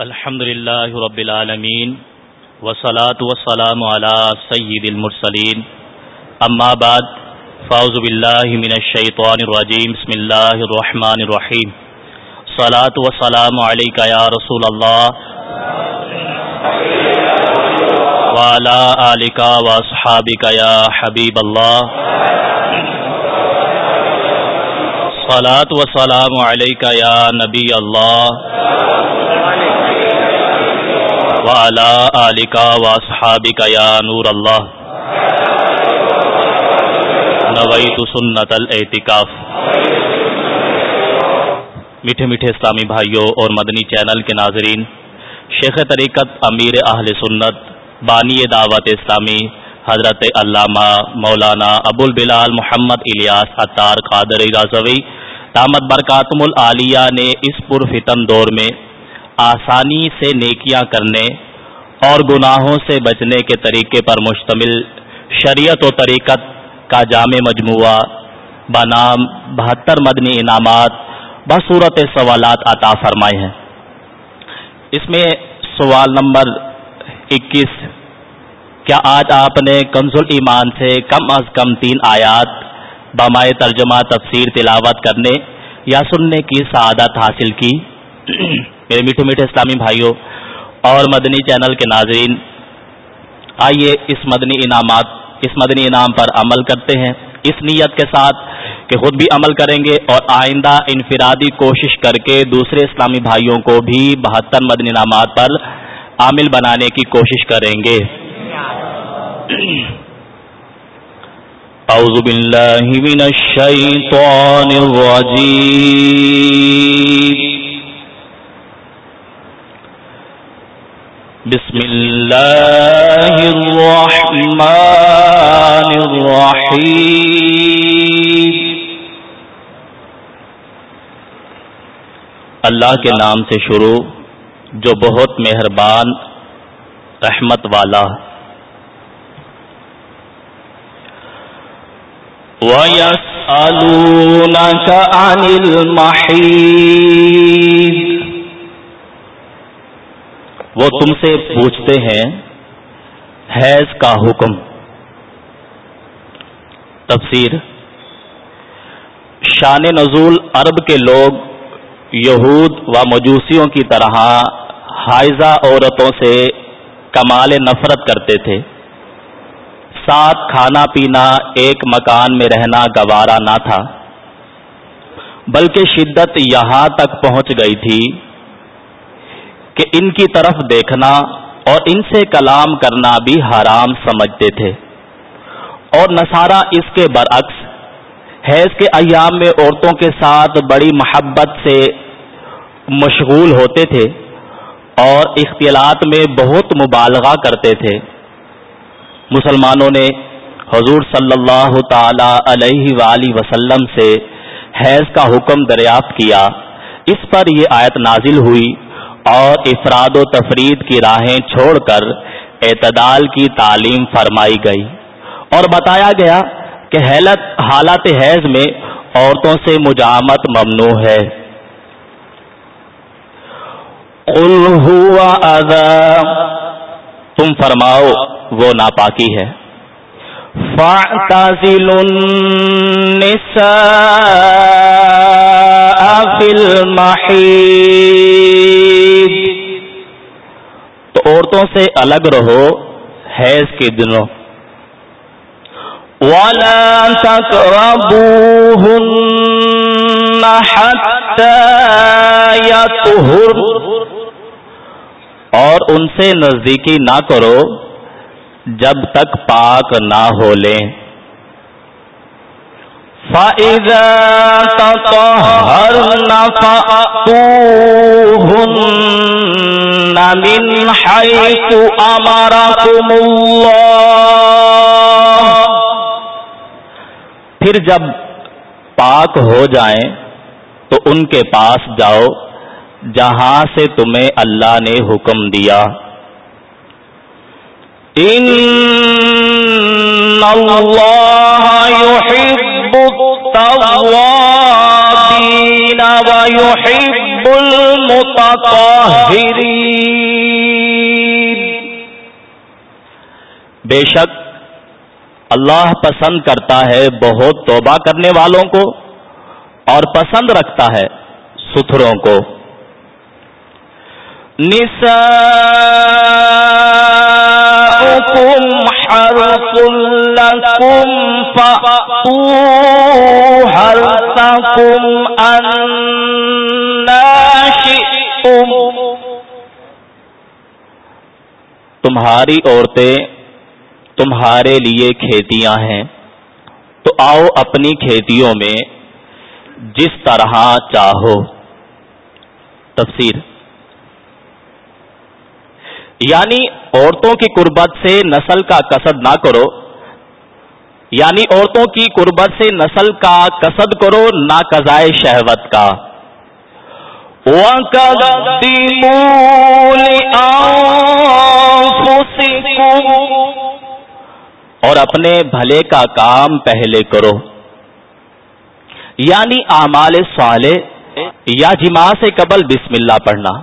الحمد لله رب العالمين والصلاة والسلام على سيد المرسلين أما بعد فأعوذ بالله من الشيطان الرجيم بسم الله الرحمن الرحيم صلاة والسلام عليك يا رسول الله وعلى آلك وأصحابك يا حبيب الله صلاة والسلام عليك يا نبي الله وعلى آلك وأصحابك يا نور الله. نويت سنة الاعتكاف میٹھے میٹھے اسلامی بھائیوں اور مدنی چینل کے ناظرین، شیخ طریقت امیر اہل سنت بانی دعوت اسلامی حضرت علامہ مولانا ابو البلال محمد الیاس اطار قادر رضوی دامت برکاتم العالیہ نے اس پرفتن دور میں آسانی سے نیکیاں کرنے اور گناہوں سے بچنے کے طریقے پر مشتمل شریعت و طریقت کا جامع مجموعہ بنام بہتر مدنی انعامات بصورت سوالات عطا فرمائے ہیں۔ اس میں سوال نمبر اکیس، کیا آج آپ نے کنز ایمان سے کم از کم تین آیات بامائے ترجمہ تفسیر تلاوت کرنے یا سننے کی سعادت حاصل کی؟ میرے میٹھے میٹھے اسلامی بھائیوں اور مدنی چینل کے ناظرین، آئیے اس مدنی انعامات، اس مدنی انعام پر عمل کرتے ہیں۔ اس نیت کے ساتھ کہ خود بھی عمل کریں گے اور آئندہ انفرادی کوشش کر کے دوسرے اسلامی بھائیوں کو بھی بہتر مدنی انعامات پر عامل بنانے کی کوشش کریں گے۔ اعوذ باللہ من الشیطان الرجیم۔ بسم اللہ الرحمن الرحیم۔ اللہ کے نام سے شروع، جو بہت مہربان، رحمت والا۔ وَيَسْأَلُونَكَ عَنِ الْمَحِيدِ وہ تم سے پوچھتے ہیں، حیض کا حکم۔ تفسیر شان نزول عرب کے لوگ یہود و مجوسیوں کی طرح حائزہ عورتوں سے کمال نفرت کرتے تھے۔ ساتھ کھانا پینا ایک مکان میں رہنا گوارا نہ تھا، بلکہ شدت یہاں تک پہنچ گئی تھی۔ کہ ان کی طرف دیکھنا اور ان سے کلام کرنا بھی حرام سمجھتے تھے۔ اور نصارہ اس کے برعکس، حیض کے ایام میں عورتوں کے ساتھ بڑی محبت سے مشغول ہوتے تھے اور اختلاط میں بہت مبالغہ کرتے تھے۔ مسلمانوں نے حضور صلی اللہ تعالی علیہ وآلہ وسلم سے حیض کا حکم دریافت کیا۔ اس پر یہ آیت نازل ہوئی۔ اور افراد و تفرید کی راہیں چھوڑ کر اعتدال کی تعلیم فرمائی گئی۔ اور بتایا گیا کہ حیلت حالات حیض میں عورتوں سے مجامت ممنوع ہے۔ تم فرماؤ، وہ ناپاکی ہے۔ فاعتزل النساء في المحيط تو عورتوں سے الگ رہو حیض کے دنوں۔ ولا تقربوهن حتى يطهر اور ان سے نزدیکی نہ کرو جب تک پاک نہ ہو لیں۔ فَإِذَا تَطَهَّرْنَ فَأْتُوهُنَّ مِنْ حَيْثُ أَمَرَكُمُ اللَّهُ۔ پھر جب پاک ہو جائیں تو ان کے پاس جاؤ جہاں سے تمہیں اللہ نے حکم دیا۔ ان اللہ التوابین ويحب المتطہرین بے شک اللہ پسند کرتا ہے بہت توبہ کرنے والوں کو اور پسند رکھتا ہے ستھروں کو۔ نساؤكم حرث لكم فأتوا حرثكم تمہاری عورتیں تمہارے لیے کھیتیاں ہیں۔ تو آؤ اپنی کھیتیوں میں جس طرح چاہو۔ تفسیر۔ یعنی عورتوں کی قربت سے نسل کا قصد نہ کرو۔ یعنی عورتوں کی قربت سے نسل کا قصد کرو نہ قضائے شہوت کا۔ اور اپنے بھلے کا کام پہلے کرو۔ یعنی اعمال صالح یا جمع سے قبل بسم اللہ پڑھنا۔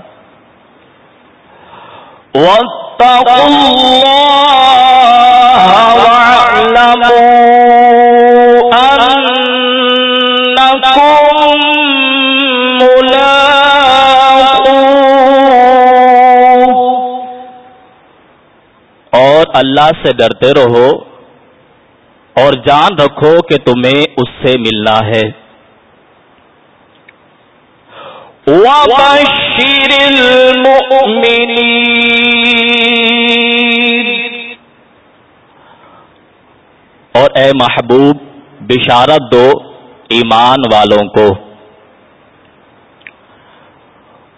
اور اللہ سے ڈرتے رہو اور جان رکھو کہ تمہیں اس سے ملنا ہے۔ وبشر المؤمنين اور اے محبوب، بشارت دو ایمان والوں کو۔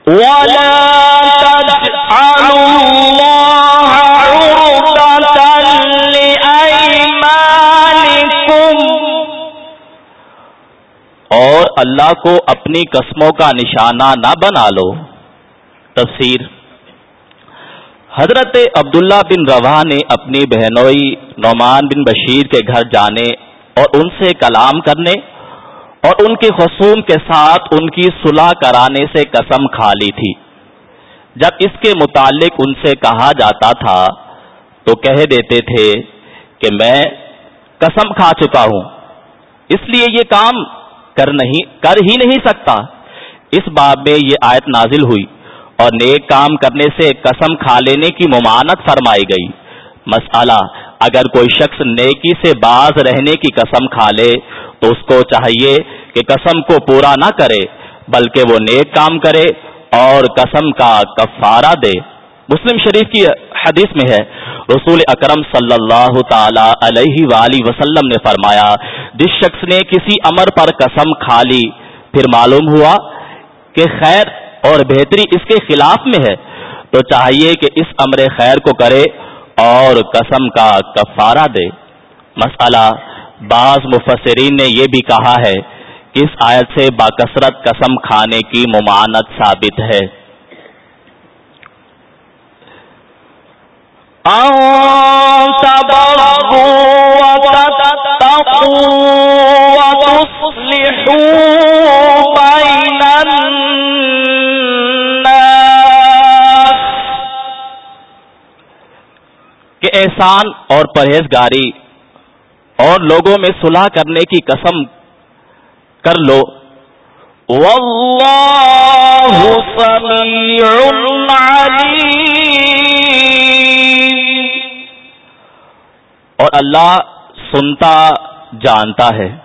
ولا تجعلوا الله عرضة لأيمانكم اور اللہ کو اپنی قسموں کا نشانہ نہ بنا لو۔ تفسیر حضرت عبداللہ بن روا نے اپنی بہنوئی نعمان بن بشیر کے گھر جانے اور ان سے کلام کرنے اور ان کے خصوم کے ساتھ ان کی صلح کرانے سے قسم کھا لی تھی۔ جب اس کے متعلق ان سے کہا جاتا تھا تو کہہ دیتے تھے کہ میں قسم کھا چکا ہوں۔ اس لیے یہ کام کر نہیں، کر ہی نہیں سکتا۔ اس باب میں یہ آیت نازل ہوئی۔ اور نیک کام کرنے سے قسم کھا لینے کی ممانت فرمائی گئی۔ مسئلہ، اگر کوئی شخص نیکی سے باز رہنے کی قسم کھا لے تو اس کو چاہیے کہ قسم کو پورا نہ کرے، بلکہ وہ نیک کام کرے اور قسم کا کفارہ دے۔ مسلم شریف کی حدیث میں ہے، رسول اکرم صلی اللہ تعالی علیہ وآلہ وسلم نے فرمایا، جس شخص نے کسی امر پر قسم کھا لی، پھر معلوم ہوا کہ خیر اور بہتری اس کے خلاف میں ہے، تو چاہیے کہ اس امر خیر کو کرے اور قسم کا کفارہ دے۔ مسئلہ بعض مفسرین نے یہ بھی کہا ہے کہ اس آیت سے باکثرت قسم کھانے کی ممانت ثابت ہے۔ کہ احسان اور پرہیزگاری اور لوگوں میں صلح کرنے کی قسم کر لو۔ واللہ سمیع علیم۔ اور اللہ سنتا جانتا ہے۔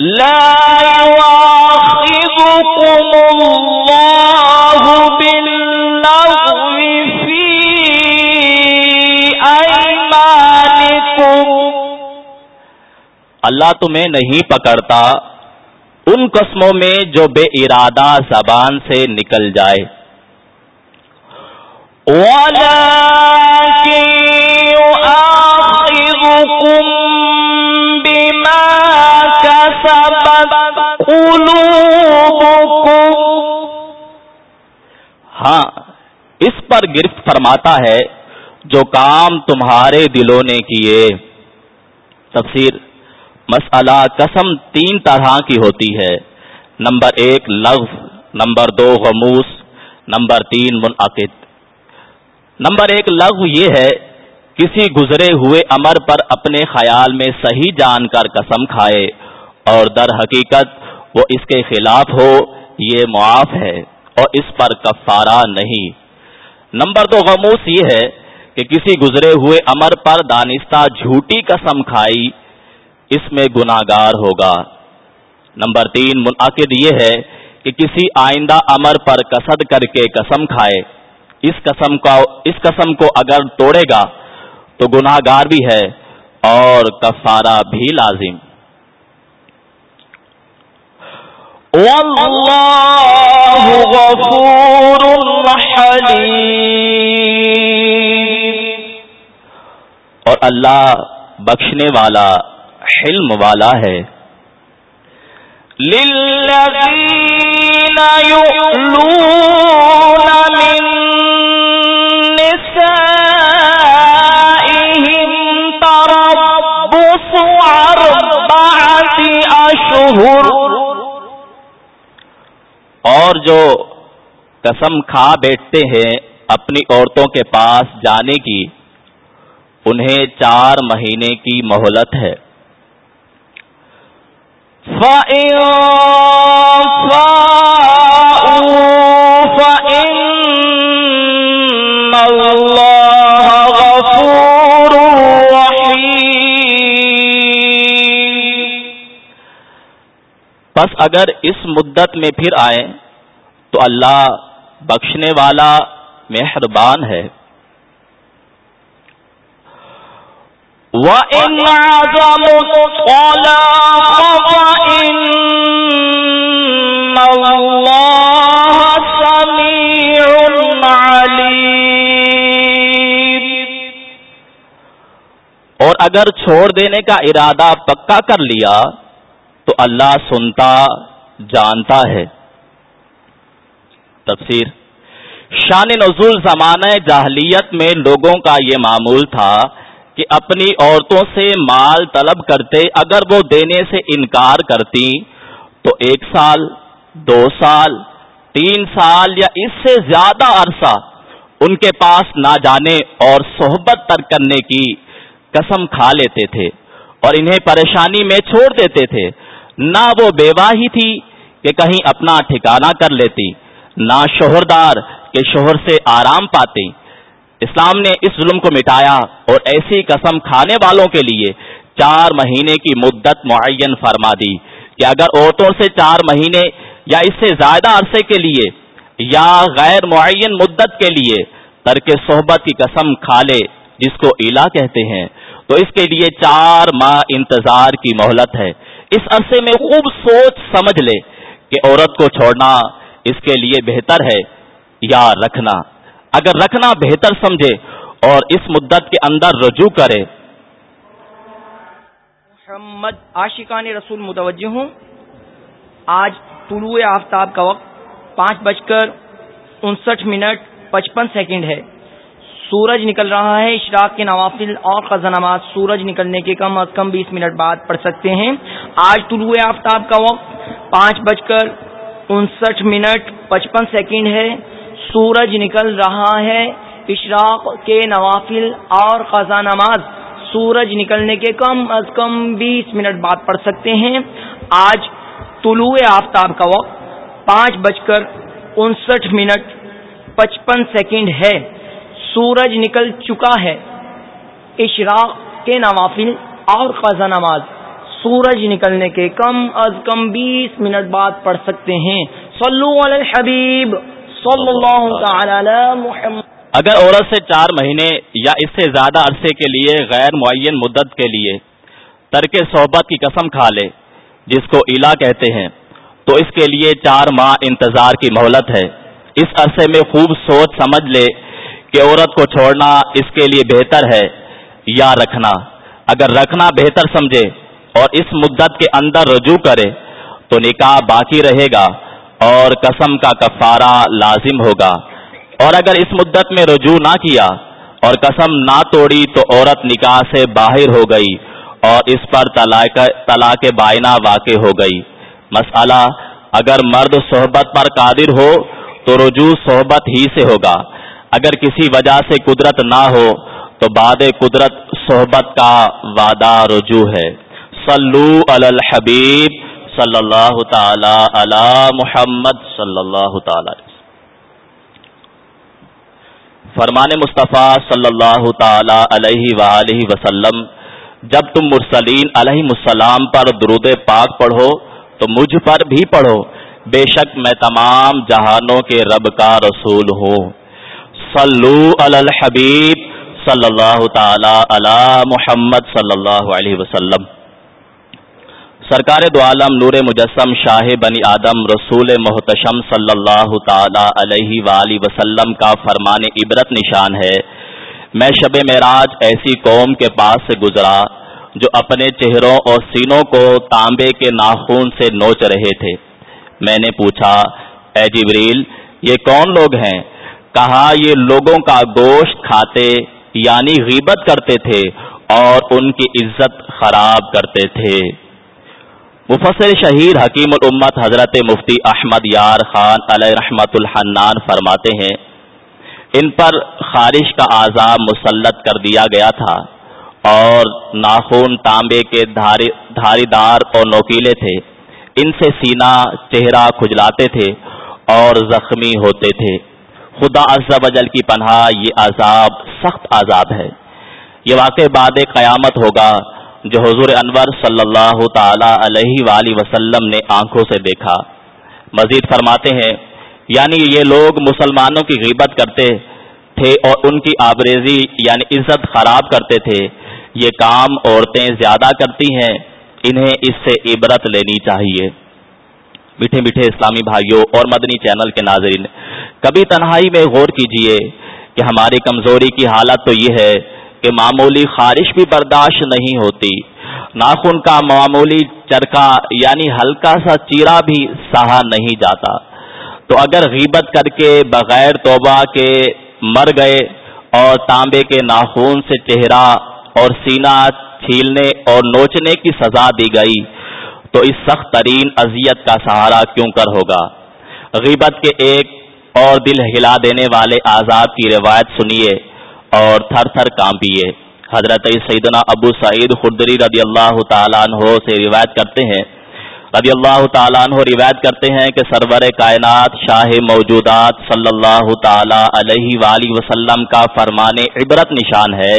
لا يواخذكم الله باللغو۔ اللہ تمہیں نہیں پکڑتا۔ ان قسموں میں جو بے ارادہ زبان سے نکل جائے۔ ہاں اس پر گرفت فرماتا ہے جو کام تمہارے دلوں نے کیے۔ تفسیر مسئلہ قسم تین طرح کی ہوتی ہے۔ نمبر ایک لفظ نمبر دو، غموس۔ نمبر تین، منعقد۔ نمبر ایک، لغو یہ ہے، کسی گزرے ہوئے امر پر اپنے خیال میں صحیح جان کر قسم کھائے اور در حقیقت وہ اس کے خلاف ہو، یہ معاف ہے اور اس پر کفارہ نہیں۔ نمبر دو، غموس یہ ہے کہ کسی گزرے ہوئے امر پر دانستہ جھوٹی قسم کھائی اس میں گناگار ہوگا۔ نمبر تین، منعقد یہ ہے کہ کسی آئندہ امر پر کسد کر کے قسم کھائے۔ اس قسم کو اس قسم کو اگر توڑے گا تو گناہ گار بھی ہے اور کفارہ بھی لازم۔ واللہ غفور اور اللہ بخشنے والا حلم والا ہے۔ للذین یؤلون من نسائهم تربص اربعة اشہر اور جو قسم کھا بیٹھتے ہیں اپنی عورتوں کے پاس جانے کی انہیں چار مہینے کی مہلت ہے۔ بس اگر اس مدت میں پھر آئے تو اللہ بخشنے والا مہربان ہے۔ وَإِنْ عَزَمُوا الطَّلَاقَ فَإِنَّ اللَّهَ سَمِيعٌ عَلِيمٌ اور اگر چھوڑ دینے کا ارادہ پکا کر لیا تو اللہ سنتا، جانتا ہے۔ تفسیر شان نزول زمانہ جاہلیت میں لوگوں کا یہ معمول تھا کہ اپنی عورتوں سے مال طلب کرتے اگر وہ دینے سے انکار کرتی تو ایک سال، دو سال، تین سال یا اس سے زیادہ عرصہ ان کے پاس نہ جانے اور صحبت تر کرنے کی قسم کھا لیتے تھے اور انہیں پریشانی میں چھوڑ دیتے تھے۔ نہ وہ بیوہ ہی تھی کہ کہیں اپنا ٹھکانہ کر لیتی، نہ شوہردار کے شوہر سے آرام پاتے اسلام نے اس ظلم کو مٹایا اور ایسی قسم کھانے والوں کے لیے چار مہینے کی مدت معین فرما دی کہ اگر عورتوں سے چار مہینے یا اس سے زیادہ عرصے کے لیے یا غیر معین مدت کے لیے ترک صحبت کی قسم کھا لے، جس کو الا کہتے ہیں، تو اس کے لیے چار ماہ انتظار کی مہلت ہے۔ اس عرصے میں خوب سوچ سمجھ لے کہ عورت کو چھوڑنا اس کے لیے بہتر ہے یا رکھنا۔ اگر رکھنا بہتر سمجھے اور اس مدت کے اندر رجوع کرے۔ محمد عاشقان رسول متوجہ ہوں۔ آج طلوع آفتاب کا وقت پانچ بج کر انسٹھ منٹ پچپن سیکنڈ ہے۔ سورج نکل رہا ہے، اشراق کے نوافل اور خزہ نماز سورج نکلنے کے کم از کم بیس منٹ بعد پڑھ سکتے ہیں۔ آج طلوع آفتاب کا وقت پانچ بج کر انسٹھ منٹ پچپن سیکنڈ ہے۔ سورج نکل رہا ہے، اشراق کے نوافل اور خزہ نماز۔ سورج نکلنے کے کم از کم بیس منٹ بعد پڑھ سکتے ہیں۔ آج طلوع آفتاب کا وقت پانچ بج کر انسٹھ منٹ پچپن سیکنڈ ہے۔ سورج نکل چکا ہے، اشراق کے نوافل اور خزہ نماز۔ سورج نکلنے کے کم از کم بیس منٹ بعد پڑھ سکتے ہیں۔ صلو علی الحبیب۔ صلی اللہ تعالی محمد. اگر عورت سے چار مہینے یا اس سے زیادہ عرصے کے لیے غیر معین مدت کے لیے ترک صحبت کی قسم کھا لے، جس کو الا کہتے ہیں، تو اس کے لیے چار ماہ انتظار کی مہلت ہے۔ اس عرصے میں خوب سوچ سمجھ لے کہ عورت کو چھوڑنا اس کے لیے بہتر ہے یا رکھنا۔ اگر رکھنا بہتر سمجھے اور اس مدت کے اندر رجوع کرے، تو نکاح باقی رہے گا۔ اور قسم کا کفارہ لازم ہوگا۔ اور اگر اس مدت میں رجوع نہ کیا اور قسم نہ توڑی تو عورت نکاح سے باہر ہو گئی اور اس پر طلاق بائنا واقع ہو گئی۔ مسئلہ، اگر مرد صحبت پر قادر ہو تو رجوع صحبت ہی سے ہوگا۔ اگر کسی وجہ سے قدرت نہ ہو تو بعد قدرت صحبت کا وعدہ رجوع ہے۔ صلو علی الحبیب صلی اللہ تعالی علی محمد صلی اللہ تعالی فرمان مصطفیٰ صلی اللہ تعالی علیہ وآلہ وسلم، جب تم مرسلین علیہ السلام پر درود پاک پڑھو تو مجھ پر بھی پڑھو، بے شک میں تمام جہانوں کے رب کا رسول ہوں۔ صلو علی الحبیب صلی اللہ تعالی علی محمد صلی اللہ علیہ وسلم۔ سرکار دو عالم نور مجسم شاہ بنی آدم رسول محتشم صلی اللہ تعالی علیہ وآلہ وسلم کا فرمان عبرت نشان ہے۔ میں شب معراج ایسی قوم کے پاس سے گزرا جو اپنے چہروں اور سینوں کو تانبے کے ناخون سے نوچ رہے تھے۔ میں نے پوچھا، اے جبریل، یہ کون لوگ ہیں؟ کہا، یہ لوگوں کا گوشت کھاتے یعنی غیبت کرتے تھے اور ان کی عزت خراب کرتے تھے۔ مفسر شہید حکیم الامت حضرت مفتی احمد یار خان علیہ رحمت الحنان فرماتے ہیں، ان پر خارش کا عذاب مسلط کر دیا گیا تھا اور ناخون تانبے کے دھاری دار اور نوکیلے تھے۔ ان سے سینہ چہرہ کھجلاتے تھے اور زخمی ہوتے تھے۔ خدا عز و جل کی پناہ، یہ عذاب سخت عذاب ہے۔ یہ واقع بعد قیامت ہوگا۔ جو حضور انور صلی اللہ تعالی علیہ وآلہ وسلم نے آنکھوں سے دیکھا۔ مزید فرماتے ہیں یعنی یہ لوگ مسلمانوں کی غیبت کرتے تھے اور ان کی آبریزی یعنی عزت خراب کرتے تھے۔ یہ کام عورتیں زیادہ کرتی ہیں، انہیں اس سے عبرت لینی چاہیے۔ میٹھے میٹھے اسلامی بھائیوں اور مدنی چینل کے ناظرین، کبھی تنہائی میں غور کیجیے کہ ہماری کمزوری کی حالت تو یہ ہے کہ معمولی خارش بھی برداشت نہیں ہوتی۔ ناخن کا معمولی چرخا یعنی ہلکا سا چیرا بھی سہا نہیں جاتا۔ تو اگر غیبت کر کے بغیر توبہ کے مر گئے اور تانبے کے ناخون سے چہرہ اور سینہ چھیلنے اور نوچنے کی سزا دی گئی، تو اس سخت ترین اذیت کا سہارا کیوں کر ہوگا؟ غیبت کے ایک اور دل ہلا دینے والے آزاد کی روایت سنیے۔ اور تھر تھر کانپیے حضرت سیدنا ابو سعید خدری رضی اللہ تعالیٰ عنہ سے روایت کرتے ہیں۔ رضی اللہ تعالیٰ عنہ روایت کرتے ہیں کہ سرور کائنات شاہ موجودات صلی اللہ تعالی علیہ وآلہ وسلم کا فرمان عبرت نشان ہے۔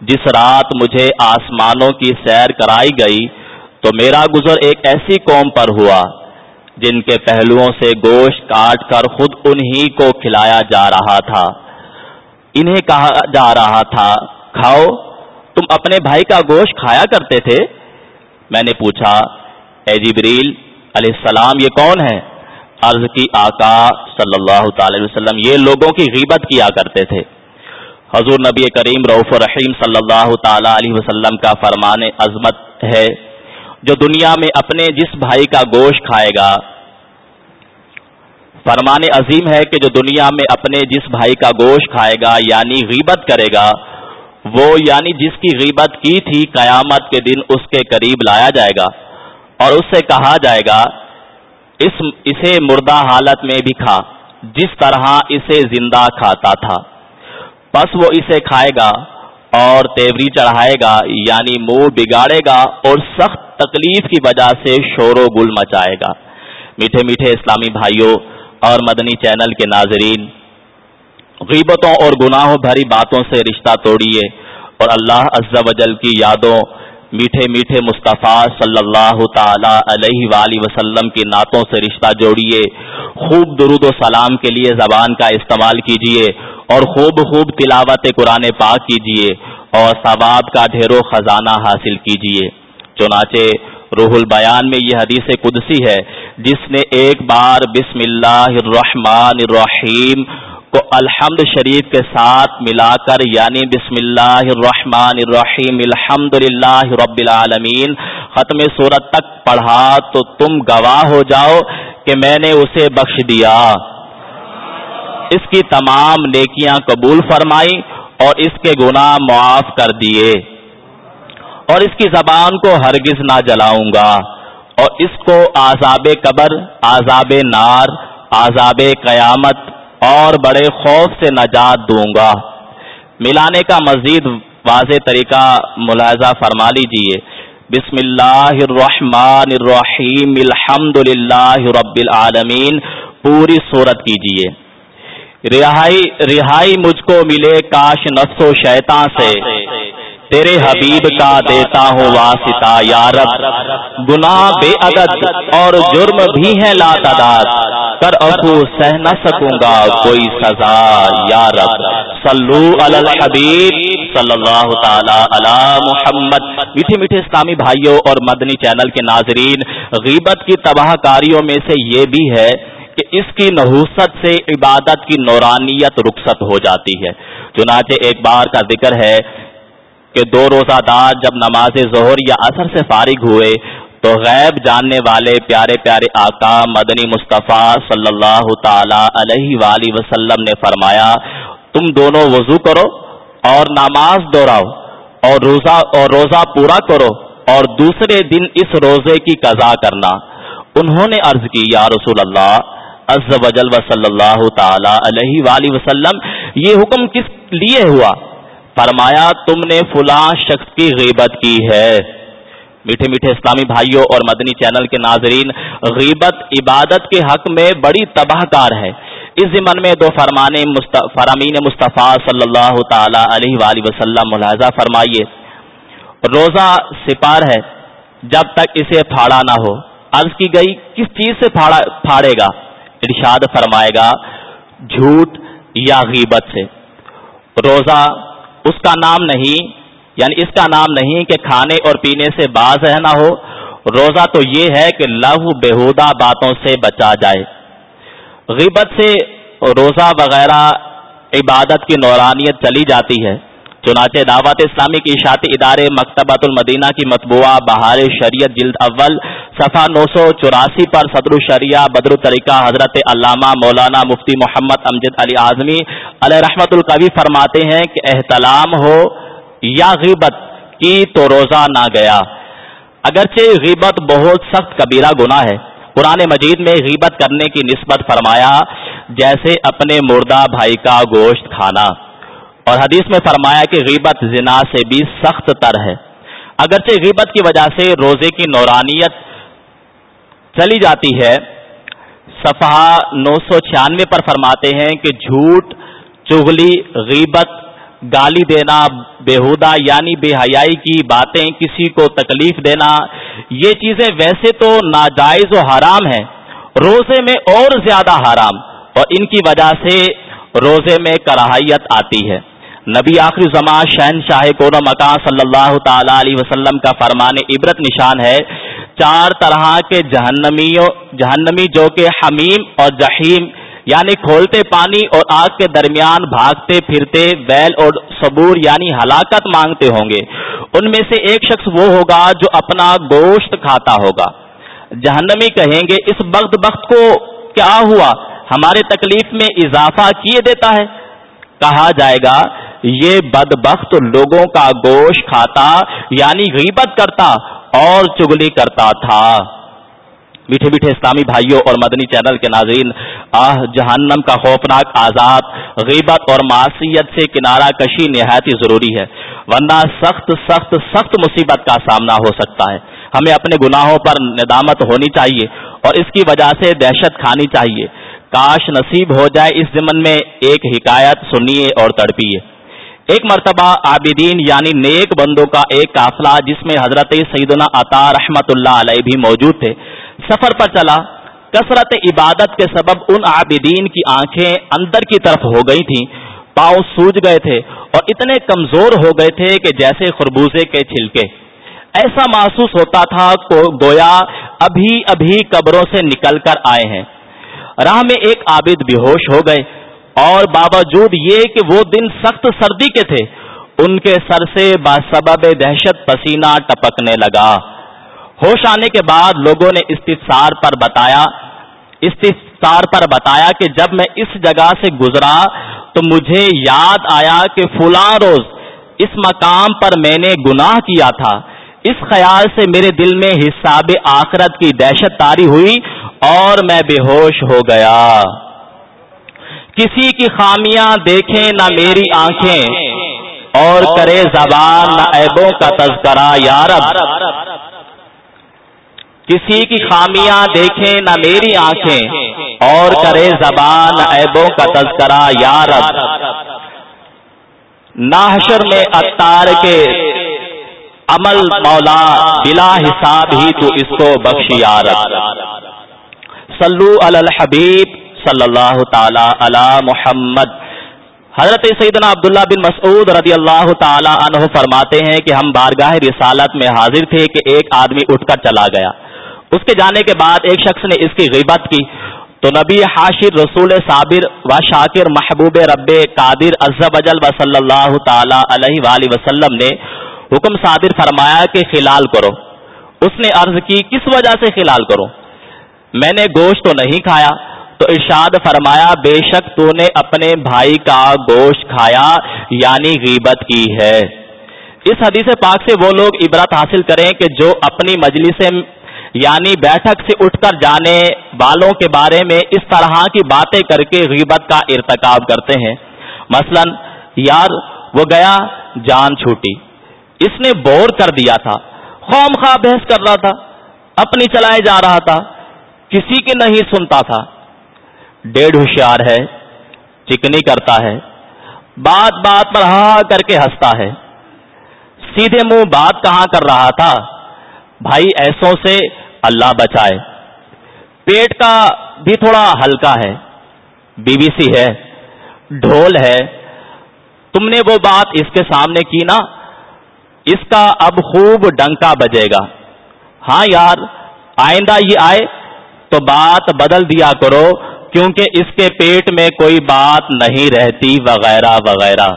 جس رات مجھے آسمانوں کی سیر کرائی گئی تو میرا گزر ایک ایسی قوم پر ہوا جن کے پہلوؤں سے گوشت کاٹ کر خود انہی کو کھلایا جا رہا تھا۔ انہیں کہا جا رہا تھا، کھاؤ، تم اپنے بھائی کا گوشت کھایا کرتے تھے؟ میں نے پوچھا، اے جبریل علیہ السلام، یہ کون ہے؟ عرض کی آقا صلی اللہ تعالی وسلم، یہ لوگوں کی غیبت کیا کرتے تھے۔ حضور نبی کریم رعف الرحیم صلی اللہ تعالی علیہ وسلم کا فرمان عظمت ہے، جو دنیا میں اپنے جس بھائی کا گوشت کھائے گا فرمان عظیم ہے کہ جو دنیا میں اپنے جس بھائی کا گوشت کھائے گا یعنی غیبت کرے گا، وہ یعنی جس کی غیبت کی تھی، قیامت کے دن اس کے قریب لایا جائے گا۔ اور اس سے کہا جائے گا، اس، اسے مردہ حالت میں بھی کھا، جس طرح اسے زندہ کھاتا تھا۔ پس وہ اسے کھائے گا اور تیوری چڑھائے گا یعنی منہ بگاڑے گا اور سخت تکلیف کی وجہ سے شور و گل مچائے گا۔ میٹھے میٹھے اسلامی بھائیوں اور مدنی چینل کے ناظرین، غیبتوں اور گناہوں بھری باتوں سے رشتہ توڑیے اور اللہ عز و جل کی یادوں، میٹھے میٹھے مصطفیٰ صلی اللہ تعالی علیہ وآلہ وسلم کی نعتوں سے رشتہ جوڑیے، خوب درود و سلام کے لیے زبان کا استعمال کیجیے اور خوب خوب تلاوت قرآن پاک کیجیے اور ثواب کا ڈھیرو خزانہ حاصل کیجیے، چنانچہ روح البیان میں یہ حدیث قدسی ہے، جس نے ایک بار بسم اللہ الرحمن الرحیم کو الحمد شریف کے ساتھ ملا کر یعنی بسم اللہ الرحمن الرحیم، الحمد للہ رب العالمین، ختم صورت تک پڑھا تو تم گواہ ہو جاؤ کہ میں نے اسے بخش دیا۔ اس کی تمام نیکیاں قبول فرمائی اور اس کے گناہ معاف کر دیے۔ اور اس کی زبان کو ہرگز نہ جلاؤں گا۔ اور اس کو آزاب قبر آزاب نار آزاب قیامت اور بڑے خوف سے نجات دوں گا۔ ملانے کا مزید واضح طریقہ ملاحظہ فرما لیجیے بسم اللہ الرحمن الرحیم الحمد للہ رب العالمین۔ پوری صورت کیجیے رہائی رہائی مجھ کو ملے کاش نفس و شیطان سے۔ تیرے حبیب کا دیتا ہوں واسطہ یارب گناہ بے عدد اور جرم بھی ہے لا تعداد کر افو، سہ نہ سکوں گا کوئی سزا یارب صلو علی الحبیب صلی اللہ تعالی علی محمد۔ میٹھے میٹھے اسلامی بھائیوں اور مدنی چینل کے ناظرین، غیبت کی تباہ کاریوں میں سے یہ بھی ہے کہ اس کی نحوست سے عبادت کی نورانیت رخصت ہو جاتی ہے۔ چنانچہ ایک بار کا ذکر ہے کہ دو روزہ دار جب نماز ظہر یا اثر سے فارغ ہوئے تو غیب جاننے والے پیارے پیارے آقا مدنی مصطفیٰ صلی اللہ تعالی علیہ وآلہ وسلم نے فرمایا، تم دونوں وضو کرو اور نماز دوہراؤ اور روزہ اور روزہ پورا کرو اور دوسرے دن اس روزے کی قضا کرنا۔ انہوں نے عرض کی، یا رسول اللہ، عز وجل و صلی اللہ تعالی علیہ وآلہ وسلم، یہ حکم کس لیے ہوا؟ فرمایا، تم نے فلاں شخص کی غیبت کی ہے۔ میٹھے میٹھے اسلامی بھائیوں اور مدنی چینل کے ناظرین، غیبت عبادت کے حق میں بڑی تباہ کار ہے۔ اس ضمن میں دو فرمان فرامین مصطفیٰ صلی اللہ تعالی علیہ وآلہ وسلم ملاحظہ فرمائیے۔ روزہ سپار ہے، جب تک اسے پھاڑا نہ ہو۔ عرض کی گئی، کس چیز سے پھاڑے گا؟ ارشاد فرمائے گا، جھوٹ یا غیبت سے۔ روزہ اس کا نام نہیں یعنی اس کا نام نہیں کہ کھانے اور پینے سے باز رہنا ہو۔ روزہ تو یہ ہے کہ لہو بےحدہ باتوں سے بچا جائے۔ غیبت سے روزہ وغیرہ عبادت کی نورانیت چلی جاتی ہے۔ چنانچہ دعوت اسلامی کی اشاعتی ادارے مکتبۃ المدینہ کی مطبوعہ بہار شریعت جلد اول صفحہ نو سو چوراسی پر صدر الشریعہ بدر الطریقہ حضرت علامہ مولانا مفتی محمد امجد علی اعظمی علیہ رحمت القوی فرماتے ہیں کہ احتلام ہو یا غیبت کی تو روزہ نہ گیا۔ اگرچہ غیبت بہت سخت کبیرہ گناہ ہے۔ قرآن مجید میں غیبت کرنے کی نسبت فرمایا، جیسے اپنے مردہ بھائی کا گوشت کھانا۔ اور حدیث میں فرمایا کہ غیبت زنا سے بھی سخت تر ہے۔ اگرچہ غیبت کی وجہ سے روزے کی نورانیت چلی جاتی ہے۔ صفحہ نو سو چھیانوے پر فرماتے ہیں کہ جھوٹ، چغلی، غیبت، گالی دینا بےحدہ یعنی بے حیائی کی باتیں، کسی کو تکلیف دینا، یہ چیزیں ویسے تو ناجائز و حرام ہیں۔ روزے میں اور زیادہ حرام۔ اور ان کی وجہ سے روزے میں کراہیت آتی ہے۔ نبی آخری زمان شہن شاہ کون مکان صلی اللہ تعالی علیہ وسلم کا فرمان عبرت نشان ہے چار طرح کے جہنمیوں، جہنمی جو کہ حمیم اور جہیم یعنی کھولتے پانی اور آگ کے درمیان بھاگتے پھرتے بیل اور صبور یعنی ہلاکت مانگتے ہوں گے۔ ان میں سے ایک شخص وہ ہوگا جو اپنا گوشت کھاتا ہوگا۔ جہنمی کہیں گے، اس بخت بخت کو کیا ہوا؟ ہمارے تکلیف میں اضافہ کیے دیتا ہے؟ کہا جائے گا، یہ بد بخت لوگوں کا گوشت کھاتا یعنی غیبت کرتا اور چگلی کرتا تھا۔ میٹھے میٹھے اسلامی بھائیوں اور مدنی چینل کے ناظرین، آہ، جہنم کا خوفناک آزاد، غیبت اور معاشیت سے کنارہ کشی نہایت ہی ضروری ہے۔ ورنہ سخت سخت سخت مصیبت کا سامنا ہو سکتا ہے۔ ہمیں اپنے گناہوں پر ندامت ہونی چاہیے اور اس کی وجہ سے دہشت کھانی چاہیے۔ کاش نصیب ہو جائے اس زمن میں ایک حکایت سنیے اور تڑپیے۔ ایک مرتبہ عابدین یعنی نیک بندوں کا ایک قافلہ جس میں حضرت سیدنا عطا رحمت اللہ علیہ بھی موجود تھے، سفر پر چلا۔ کثرت عبادت کے سبب ان عابدین کی آنکھیں اندر کی طرف ہو گئی تھیں، پاؤں سوج گئے تھے اور اتنے کمزور ہو گئے تھے کہ جیسے خربوزے کے چھلکے۔ ایسا محسوس ہوتا تھا گویا ابھی ابھی قبروں سے نکل کر آئے ہیں۔ راہ میں ایک عابد بے ہوش ہو گئے۔ اور باوجود یہ کہ وہ دن سخت سردی کے تھے، ان کے سر سے باسبب دہشت پسینہ ٹپکنے لگا۔ ہوش آنے کے بعد لوگوں نے استفسار پر بتایا۔ استفسار پر بتایا کہ جب میں اس جگہ سے گزرا تو مجھے یاد آیا کہ فلاں روز اس مقام پر میں نے گناہ کیا تھا۔ اس خیال سے میرے دل میں حساب آخرت کی دہشت تاری ہوئی اور میں بے ہوش ہو گیا۔ کسی کی خامیاں دیکھیں نہ میری آنکھیں، اور کرے زبان نہ ایبوں کا تذکرہ یارب کسی کی خامیاں دیکھیں نہ میری آنکھیں، اور کرے زبان ایبوں کا تذکرہ یارب ناحشر میں اتار کے عمل مولا، بلا حساب ہی تو اس کو بخش یارب صلو علی الحبیب۔ صلی اللہ تعالی علی محمد۔ حضرت سیدنا عبداللہ بن مسعود رضی اللہ تعالی عنہ فرماتے ہیں کہ ہم بارگاہ رسالت میں حاضر تھے کہ ایک آدمی اٹھ کر چلا گیا۔ اس کے جانے کے بعد ایک شخص نے اس کی غیبت کی۔ تو نبی حاشر رسول صابر و شاکر محبوب رب قادر عزب اجل و صلی اللہ تعالی علیہ وآلہ وسلم نے حکم صادر فرمایا کہ خلال کرو۔ اس نے عرض کی، کس وجہ سے خلال کرو؟ میں نے گوشت تو نہیں کھایا۔ تو ارشاد فرمایا، بے شک تو نے اپنے بھائی کا گوشت کھایا یعنی غیبت کی ہے۔ اس حدیث پاک سے وہ لوگ عبرت حاصل کریں کہ جو اپنی مجلس یعنی بیٹھک سے اٹھ کر جانے والوں کے بارے میں اس طرح کی باتیں کر کے غیبت کا ارتکاب کرتے ہیں۔ مثلا، یار، وہ گیا، جان چھوٹی۔ اس نے بور کر دیا تھا۔ خوم خواہ بحث کر رہا تھا۔ اپنی چلائے جا رہا تھا۔ کسی کے نہیں سنتا تھا۔ ڈیڑھ ہوشیار ہے، چکنی کرتا ہے، بات بات پر ہاں کر کے ہنستا ہے۔ سیدھے منہ بات کہاں کر رہا تھا؟ بھائی ایسوں سے اللہ بچائے۔ پیٹ کا بھی تھوڑا ہلکا ہے۔ بی بی سی ہے۔ ڈھول ہے۔ تم نے وہ بات اس کے سامنے کی نا؟ اس کا اب خوب ڈنکا بجے گا۔ ہاں یار، آئندہ یہ آئے تو بات بدل دیا کرو۔ کیونکہ اس کے پیٹ میں کوئی بات نہیں رہتی، وغیرہ وغیرہ۔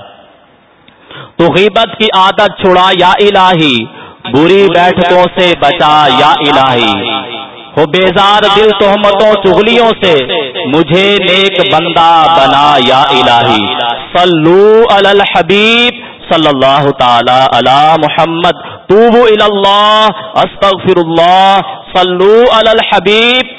تو غیبت کی عادت چھڑا، یا الہی۔ بری بیٹھکوں سے بچا، یا الہی۔ ہو بیزار دل تہمتوں چغلیوں سے۔ مجھے نیک بندہ بنا، یا الہی۔ صلو علی الحبیب صلی اللہ تعالی علی محمد۔ توبو اللہ، استغفر اللہ، صلو علی الحبیب۔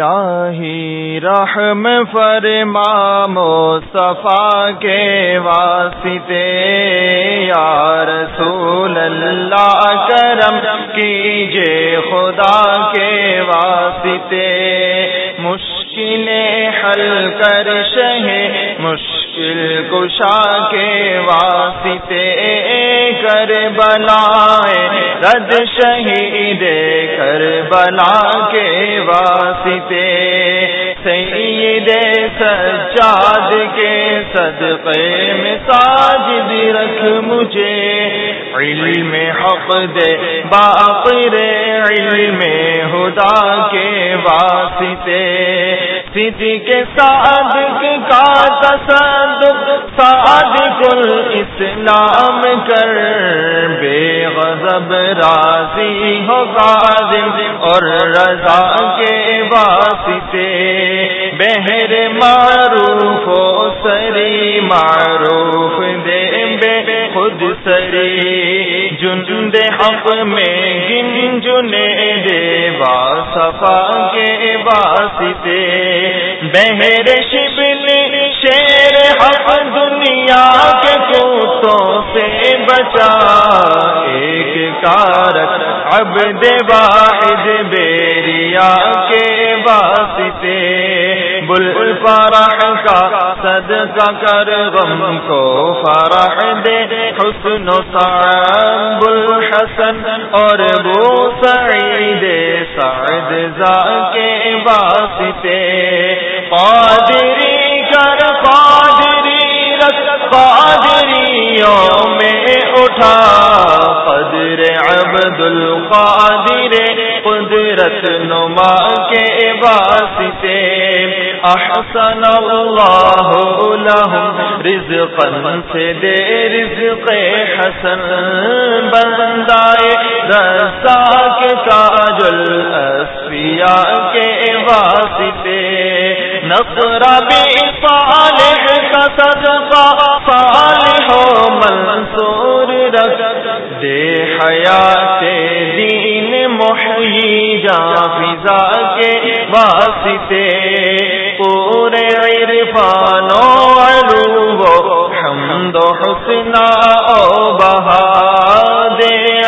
الہی رحم فرما مصطفیٰ کے واسطے، یا رسول اللہ کرم کیجے خدا کے واسطے، مشکلیں حل کر شہ مشکل کشا کے واسطے کر بلائے رد شہید کر بلا کے واسطے، سید سجاد کے صدقے میں ساجد رکھ مجھے، علم حق دے، باقر علم خدا کے واسطے۔ سدھی کے صادق کا تصدق صادق الاسلام کر، بے غضب راضی ہو قادم اور رضا کے واسطے۔ بہر معروف و سری معروف دے خود سری جن دے حق میں گن جنے دے با صفا کے واسطے۔ بہر شبل شیر حق دنیا کے کوتوں سے بچا۔ ایک کارک اب دے واحد بیریا کے واسطے۔ بل فرح کا صدقہ کر غم کو فرح دے۔ حسن و بل حسن اور بو سعید سعد زا کے واسطے۔ قادری کر قادری رکھ، قادریوں میں اٹھا۔ قدر عبد القادر قدرت نما کے واسطے۔ احسن اللہ لهم رزقا، سے دے رزق حسن، بندائے رسا کے تاج الاسفیاء کے واسطے۔ نصر بھی صالح کا صدقہ، صالح و منصور رکھ۔ دے حیات دین محیی جا فضا کے واسطے۔ و حسنا او بہا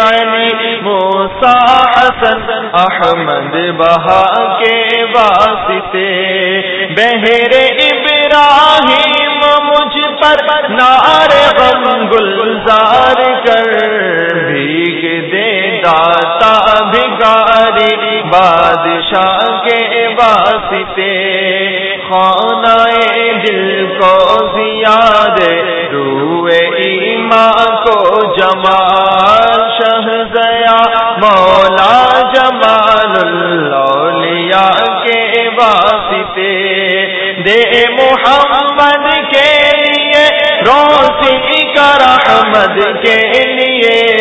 علی موسیٰ حسن، احمد بہا کے واسطے۔ بہر ابراہیم مجھ پر نار غم گلزار کر۔ بھیگ دے داتا بھگاری بادشاہ کے واسطے۔ خانہ دل کو زیاد روئے ایمان کو جمال شہ گیا مولا جمال اللہ کے واسطے۔ دے محمد کے لیے، روشنی کر احمد کے لیے۔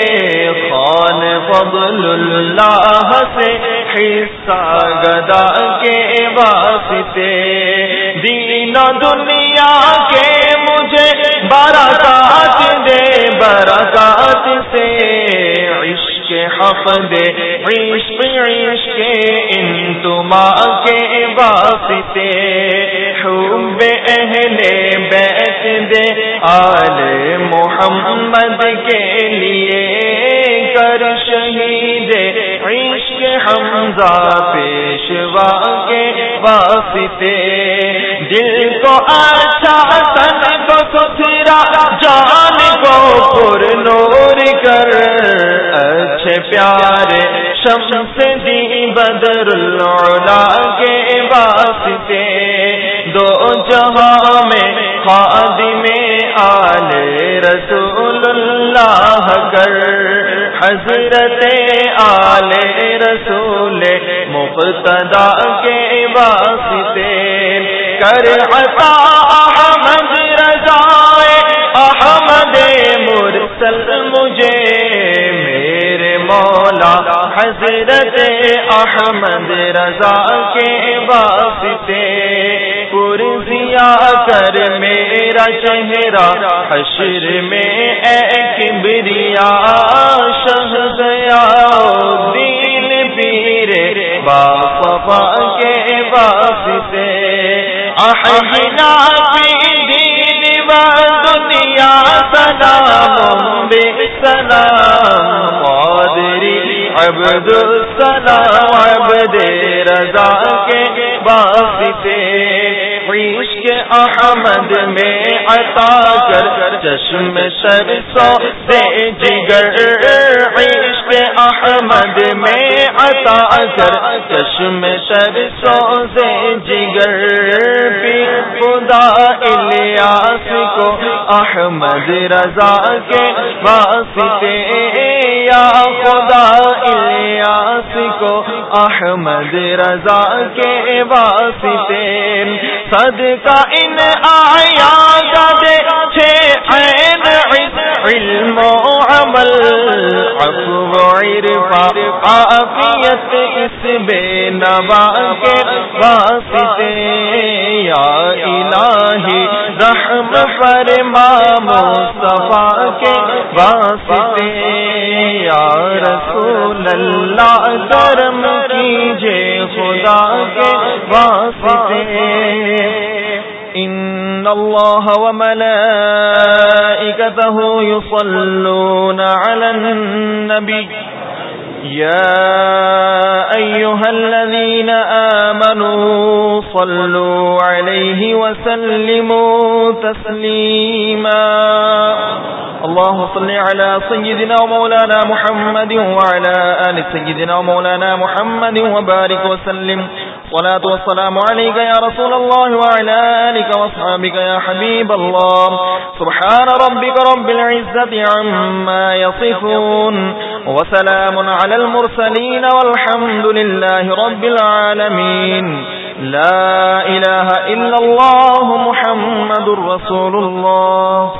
خان فضل اللہ سے حصہ گدا کے واسطے۔ دنیا کے مجھے برکات دے، برکات سے عشق حق دے۔ عشق عشق انتما کے واسطے۔ حب اہل بیت دے۔ آل محمد کے لیے کر شہید۔ عشق حمزہ، پیشوا کے واسطے۔ دل کو اچھا تن کو ستھرا جان کو پر نور کر۔ اچھے پیارے شمس دی بدر العلا کے واسطے، دو جہاں میں خادم آل رسول اللہ کر۔ حضرت آل رسول مقتدا کے واسطے کر عطا، احمد رضائے، احمد مرسل مجھے، میرے مولا حضرت احمد رضا کے واسطے۔ پرزیا کر میرا چہرہ، حشر میں اے کبریا، شہ گیا دین پیرے باپا کے واسطے۔ احنا فی دین و دنیا سلام بے سلام، قادری عبد السلام عبد رضا کے واسطے عشق احمد میں عطا کر، چشم سرسوں سے جگر۔ کر چشم سرسوں سے جگر بھی خدا الیاس کو، احمد رضا کے واسطے، یا خدا الیاس کو، احمد رضا کے واسطے۔ صدقہ ان آیا عافیت اس بے نوا کے واسطے، یا الہی، رحم فرما مصطفیٰ کے واسطے، یا رسول اللہ، کرم کیجے خدا کے واسطے۔ إن الله وملائكته يصلون على النبي يا أيها الذين آمنوا صلوا عليه وسلموا تسليما اللهم صل على سيدنا ومولانا محمد وعلى آل سيدنا ومولانا محمد وبارك وسلم صلاة والسلام عليك يا رسول الله وعلى آلك واصحابك يا حبيب الله. سبحان ربك رب العزة عما يصفون وسلام على المرسلين والحمد لله رب العالمين. لا إله إلا الله محمد رسول الله.